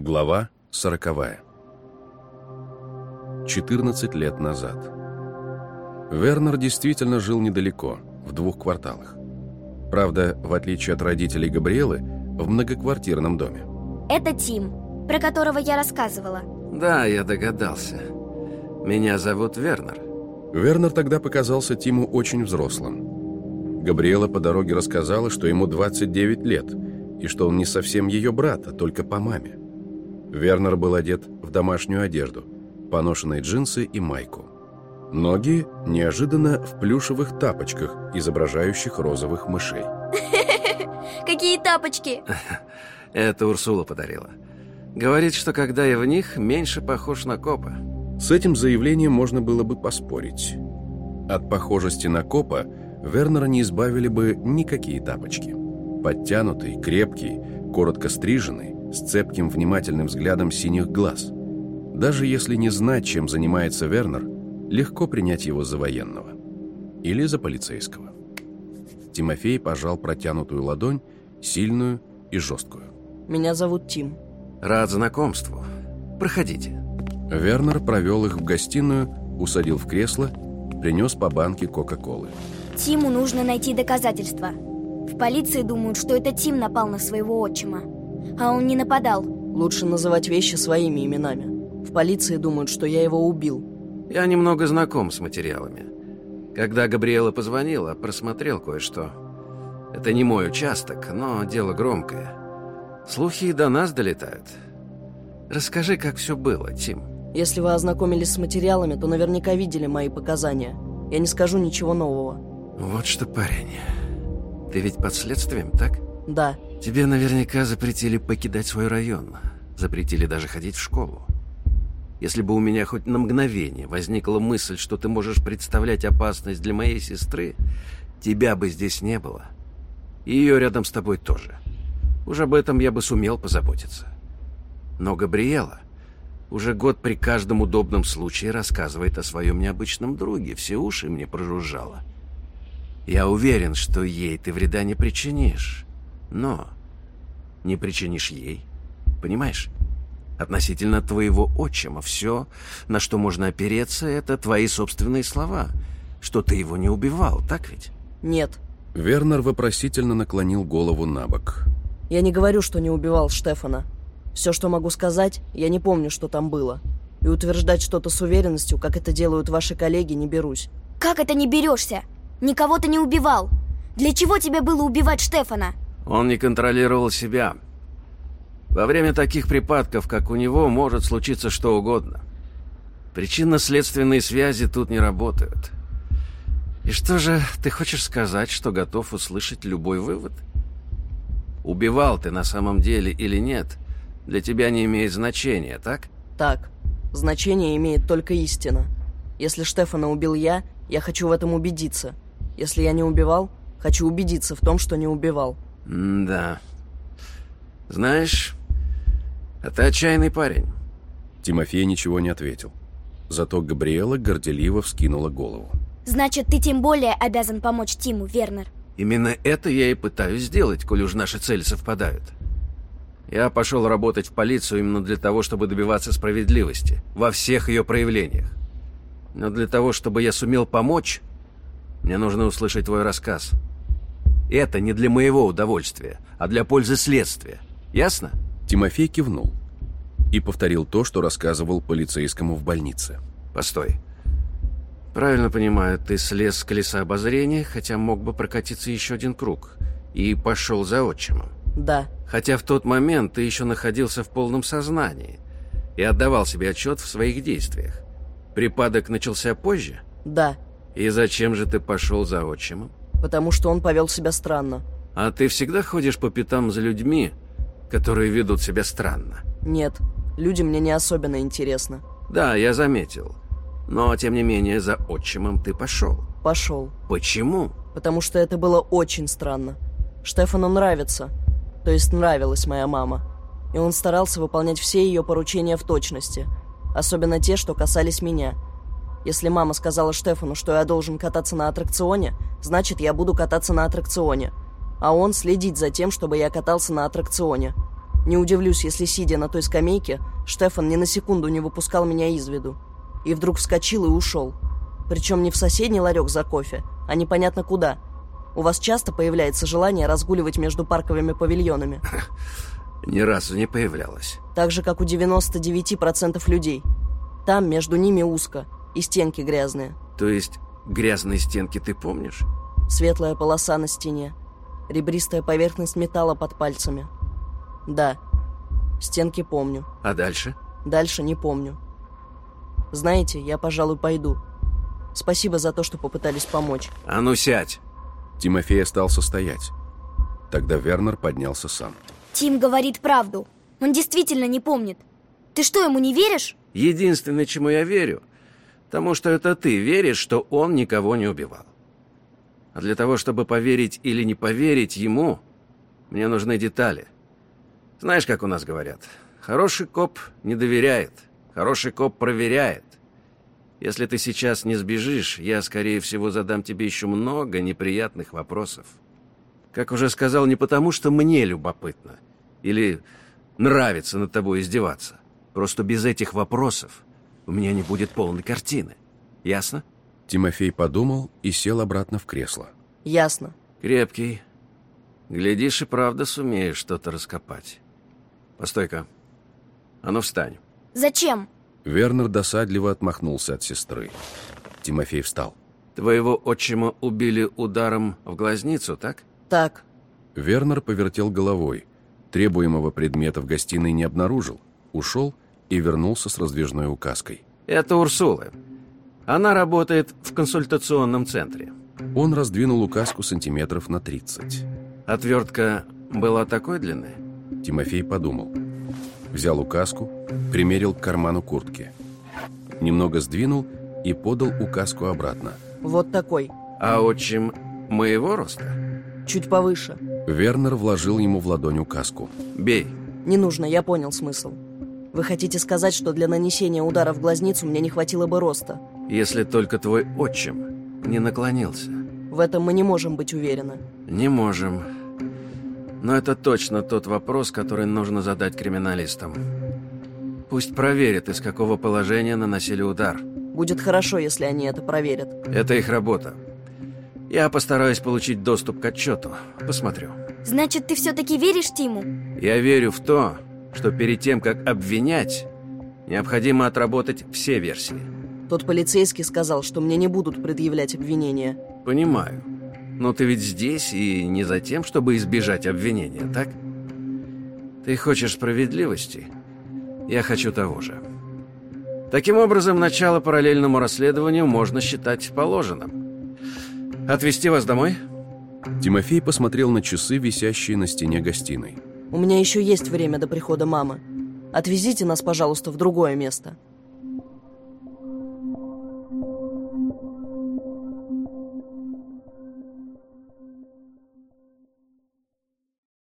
Глава сороковая 14 лет назад Вернер действительно жил недалеко, в двух кварталах. Правда, в отличие от родителей Габриэлы, в многоквартирном доме. Это Тим, про которого я рассказывала. Да, я догадался. Меня зовут Вернер. Вернер тогда показался Тиму очень взрослым. Габриэла по дороге рассказала, что ему 29 лет, и что он не совсем ее брат, а только по маме. Вернер был одет в домашнюю одежду, поношенные джинсы и майку. Ноги неожиданно в плюшевых тапочках, изображающих розовых мышей. Какие тапочки? Это Урсула подарила. Говорит, что когда я в них, меньше похож на копа. С этим заявлением можно было бы поспорить. От похожести на копа Вернера не избавили бы никакие тапочки. Подтянутый, крепкий, коротко стриженный, с цепким внимательным взглядом синих глаз. Даже если не знать, чем занимается Вернер, легко принять его за военного. Или за полицейского. Тимофей пожал протянутую ладонь, сильную и жесткую. Меня зовут Тим. Рад знакомству. Проходите. Вернер провел их в гостиную, усадил в кресло, принес по банке Кока-Колы. Тиму нужно найти доказательства. В полиции думают, что это Тим напал на своего отчима. А он не нападал. Лучше называть вещи своими именами. В полиции думают, что я его убил. Я немного знаком с материалами. Когда Габриэла позвонила, просмотрел кое-что. Это не мой участок, но дело громкое. Слухи и до нас долетают. Расскажи, как все было, Тим. Если вы ознакомились с материалами, то наверняка видели мои показания. Я не скажу ничего нового. Вот что, парень. Ты ведь под следствием, так? Да. Тебе наверняка запретили покидать свой район. Запретили даже ходить в школу. Если бы у меня хоть на мгновение возникла мысль, что ты можешь представлять опасность для моей сестры, тебя бы здесь не было. И ее рядом с тобой тоже. Уж об этом я бы сумел позаботиться. Но Габриэла уже год при каждом удобном случае рассказывает о своем необычном друге, все уши мне прожужжало. Я уверен, что ей ты вреда не причинишь, но не причинишь ей, понимаешь? Относительно твоего отчима все, на что можно опереться, это твои собственные слова, что ты его не убивал, так ведь? Нет. Вернер вопросительно наклонил голову на бок. Я не говорю, что не убивал Штефана. Все, что могу сказать, я не помню, что там было. И утверждать что-то с уверенностью, как это делают ваши коллеги, не берусь. Как это не берешься? Никого ты не убивал. Для чего тебе было убивать Штефана? Он не контролировал себя. Во время таких припадков, как у него, может случиться что угодно. Причинно-следственные связи тут не работают. И что же, ты хочешь сказать, что готов услышать любой вывод? Убивал ты на самом деле или нет, для тебя не имеет значения, так? Так. Значение имеет только истина. Если Штефана убил я, я хочу в этом убедиться. Если я не убивал, хочу убедиться в том, что не убивал. Да. Знаешь, а ты отчаянный парень. Тимофей ничего не ответил. Зато Габриэла горделиво вскинула голову. Значит, ты тем более обязан помочь Тиму, Вернер. Именно это я и пытаюсь сделать, коль уж наши цели совпадают. Я пошел работать в полицию именно для того, чтобы добиваться справедливости во всех ее проявлениях. Но для того, чтобы я сумел помочь, мне нужно услышать твой рассказ. Это не для моего удовольствия, а для пользы следствия. Ясно? Тимофей кивнул и повторил то, что рассказывал полицейскому в больнице. Постой. Правильно понимаю, ты слез с колеса обозрения, хотя мог бы прокатиться еще один круг, и пошел за отчимом. Да. Хотя в тот момент ты еще находился в полном сознании и отдавал себе отчет в своих действиях. Припадок начался позже? Да. И зачем же ты пошел за отчимом? Потому что он повел себя странно. А ты всегда ходишь по пятам за людьми, которые ведут себя странно? Нет, люди мне не особенно интересны. Да, я заметил. Но, тем не менее, за отчимом ты пошел. Пошел. Почему? Потому что это было очень странно. Штефану нравится. То есть нравилась моя мама. И он старался выполнять все ее поручения в точности. Особенно те, что касались меня. Если мама сказала Штефану, что я должен кататься на аттракционе, значит, я буду кататься на аттракционе. А он следить за тем, чтобы я катался на аттракционе. Не удивлюсь, если, сидя на той скамейке, Штефан ни на секунду не выпускал меня из виду. И вдруг вскочил и ушел. Причем не в соседний ларек за кофе, а непонятно куда. У вас часто появляется желание разгуливать между парковыми павильонами? Ни разу не появлялось. Так же, как у 99% людей. Там между ними узко, и стенки грязные. То есть грязные стенки ты помнишь? Светлая полоса на стене. Ребристая поверхность металла под пальцами. Да, стенки помню. А дальше? Дальше не помню. Знаете, я, пожалуй, пойду. Спасибо за то, что попытались помочь. А ну сядь. Тимофей остался стоять. Тогда Вернер поднялся сам. Тим говорит правду. Он действительно не помнит. Ты что, ему не веришь? Единственное, чему я верю, тому, что это ты веришь, что он никого не убивал. А для того, чтобы поверить или не поверить ему, мне нужны детали. Знаешь, как у нас говорят, хороший коп не доверяет, хороший коп проверяет. Если ты сейчас не сбежишь, я, скорее всего, задам тебе еще много неприятных вопросов. Как уже сказал, не потому, что мне любопытно или нравится над тобой издеваться. Просто без этих вопросов у меня не будет полной картины. Ясно? Тимофей подумал и сел обратно в кресло. Ясно. Крепкий. Глядишь, и правда сумеешь что-то раскопать. Постой-ка. А ну встань. Зачем? Вернер досадливо отмахнулся от сестры. Тимофей встал. Твоего отчима убили ударом в глазницу, так? Так, Вернер повертел головой. Требуемого предмета в гостиной не обнаружил. Ушел и вернулся с раздвижной указкой. Это Урсула. Она работает в консультационном центре. Он раздвинул указку сантиметров на 30. Отвертка была такой длины? Тимофей подумал. Взял указку, примерил к карману куртки. Немного сдвинул и подал указку обратно. вот такой. А отчим моего роста? Чуть повыше. Вернер вложил ему в ладонь указку. Бей. Не нужно, я понял смысл. Вы хотите сказать, что для нанесения удара в глазницу мне не хватило бы роста? Если только твой отчим не наклонился. В этом мы не можем быть уверены. Не можем. Но это точно тот вопрос, который нужно задать криминалистам. Пусть проверят, из какого положения наносили удар. Будет хорошо, если они это проверят. Это их работа. Я постараюсь получить доступ к отчету. Посмотрю. Значит, ты все-таки веришь Тиму? Я верю в то, что перед тем, как обвинять, необходимо отработать все версии. Тот полицейский сказал, что мне не будут предъявлять обвинения. Понимаю. Но ты ведь здесь и не за тем, чтобы избежать обвинения, так? Ты хочешь справедливости? Я хочу того же. Таким образом, начало параллельному расследованию можно считать положенным. Отвезти вас домой? Тимофей посмотрел на часы, висящие на стене гостиной. У меня еще есть время до прихода мамы. Отвезите нас, пожалуйста, в другое место.